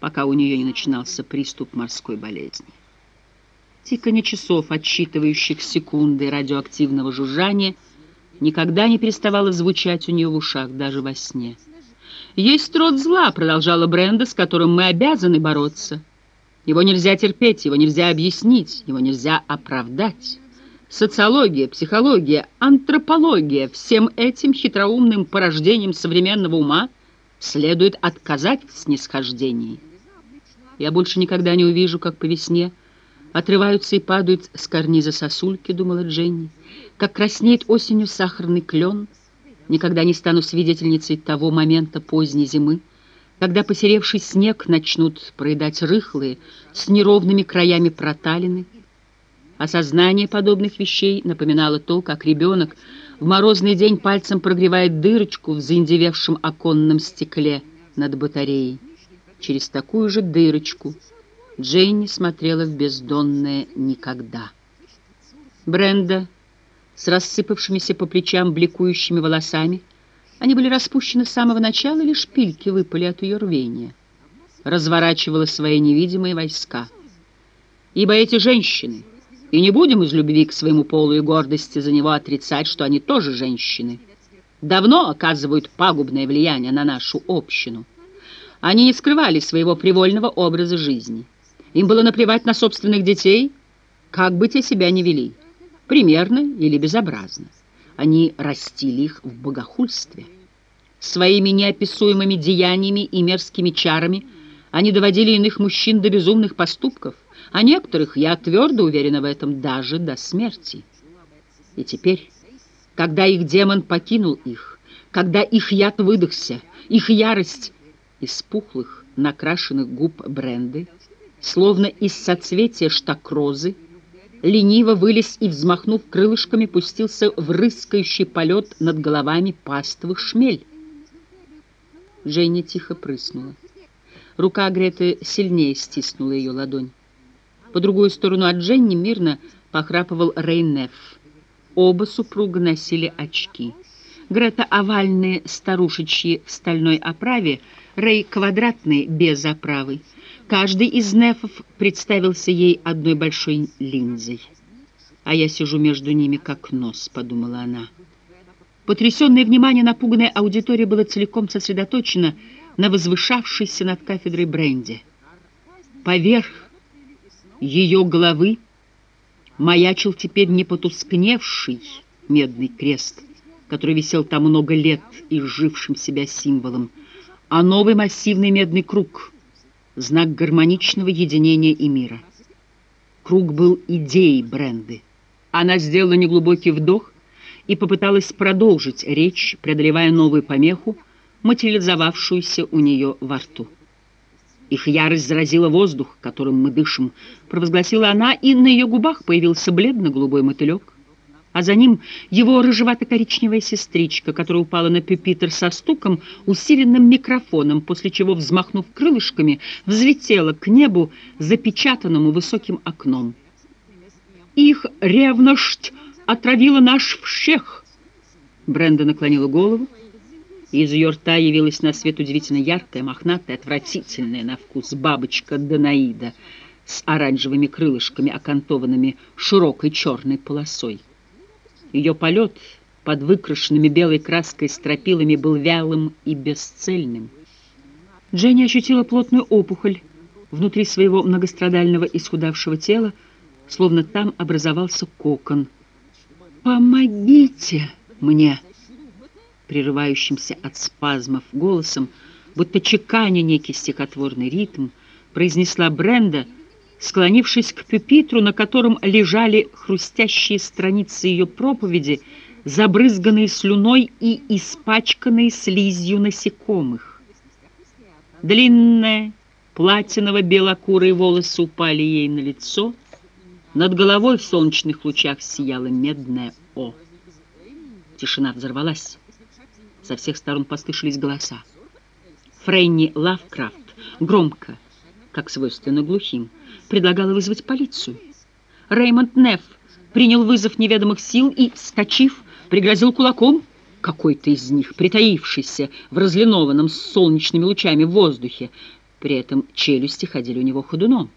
пока у нее не начинался приступ морской болезни. Тиканье часов, отсчитывающих секунды радиоактивного жужжания, никогда не переставало звучать у нее в ушах, даже во сне. «Есть род зла», — продолжала Бренда, с которым мы обязаны бороться. Его нельзя терпеть, его нельзя объяснить, его нельзя оправдать. Социология, психология, антропология — всем этим хитроумным порождением современного ума следует отказать в снисхождении. Я больше никогда не увижу, как по весне отрываются и падают с карниза сосульки, думала Дженни, как краснеет осенью сахарный клен. Никогда не стану свидетельницей того момента поздней зимы, когда посеревший снег начнут проедать рыхлые, с неровными краями проталины, Осознание подобных вещей напоминало то, как ребенок в морозный день пальцем прогревает дырочку в заиндевевшем оконном стекле над батареей. Через такую же дырочку Джейни смотрела в бездонное никогда. Бренда с рассыпавшимися по плечам бликующими волосами, они были распущены с самого начала, лишь шпильки выпали от ее рвения, разворачивала свои невидимые войска. Ибо эти женщины — и не будем из любви к своему полу и гордости за него отрицать, что они тоже женщины. Давно оказывают пагубное влияние на нашу общину. Они не скрывали своего привольного образа жизни. Им было наплевать на собственных детей, как бы те себя ни вели, примерно или безобразно. Они растили их в богохульстве. Своими неописуемыми деяниями и мерзкими чарами они доводили иных мужчин до безумных поступков, а некоторых, я твердо уверена в этом, даже до смерти. И теперь, когда их демон покинул их, когда их яд выдохся, их ярость из пухлых, накрашенных губ бренды, словно из соцветия штакрозы, лениво вылез и, взмахнув крылышками, пустился в рыскающий полет над головами пастовых шмель. Женя тихо прыснула. Рука Греты сильнее стиснула ее ладонь. По другую сторону от Дженни мирно похрапывал Рейнеф. Оба супруга носили очки. Грета овальные старушечьи в стальной оправе, Рей квадратный без оправы. Каждый из нефов представился ей одной большой линзой. «А я сижу между ними как нос», — подумала она. Потрясенное внимание напуганной аудитории было целиком сосредоточено на возвышавшейся над кафедрой Бренди. Поверх ее головы маячил теперь не потускневший медный крест, который висел там много лет и изжившим себя символом, а новый массивный медный круг, знак гармоничного единения и мира. Круг был идеей Бренды. Она сделала неглубокий вдох и попыталась продолжить речь, преодолевая новую помеху, материализовавшуюся у нее во рту. Их ярость заразила воздух, которым мы дышим, провозгласила она, и на ее губах появился бледно-голубой мотылек. А за ним его рыжевато-коричневая сестричка, которая упала на пюпитр со стуком, усиленным микрофоном, после чего, взмахнув крылышками, взлетела к небу, запечатанному высоким окном. «Их ревность отравила наш всех!» Бренда наклонила голову, из ее рта явилась на свет удивительно яркая, мохнатая, отвратительная на вкус бабочка Данаида с оранжевыми крылышками, окантованными широкой черной полосой. Ее полет под выкрашенными белой краской стропилами был вялым и бесцельным. Дженни ощутила плотную опухоль внутри своего многострадального исхудавшего тела, словно там образовался кокон. «Помогите мне!» Прерывающимся от спазмов голосом, будто чеканя некий стихотворный ритм, произнесла Бренда, склонившись к пюпитру, на котором лежали хрустящие страницы ее проповеди, забрызганные слюной и испачканные слизью насекомых. Длинные платиново-белокурые волосы упали ей на лицо, над головой в солнечных лучах сияла медная О. Тишина взорвалась. Со всех сторон послышались голоса. Фрейни Лавкрафт громко, как свойственно глухим, предлагала вызвать полицию. Реймонд Нефф принял вызов неведомых сил и, вскочив, пригрозил кулаком какой-то из них, притаившийся в разлинованном с солнечными лучами воздухе. При этом челюсти ходили у него ходуном.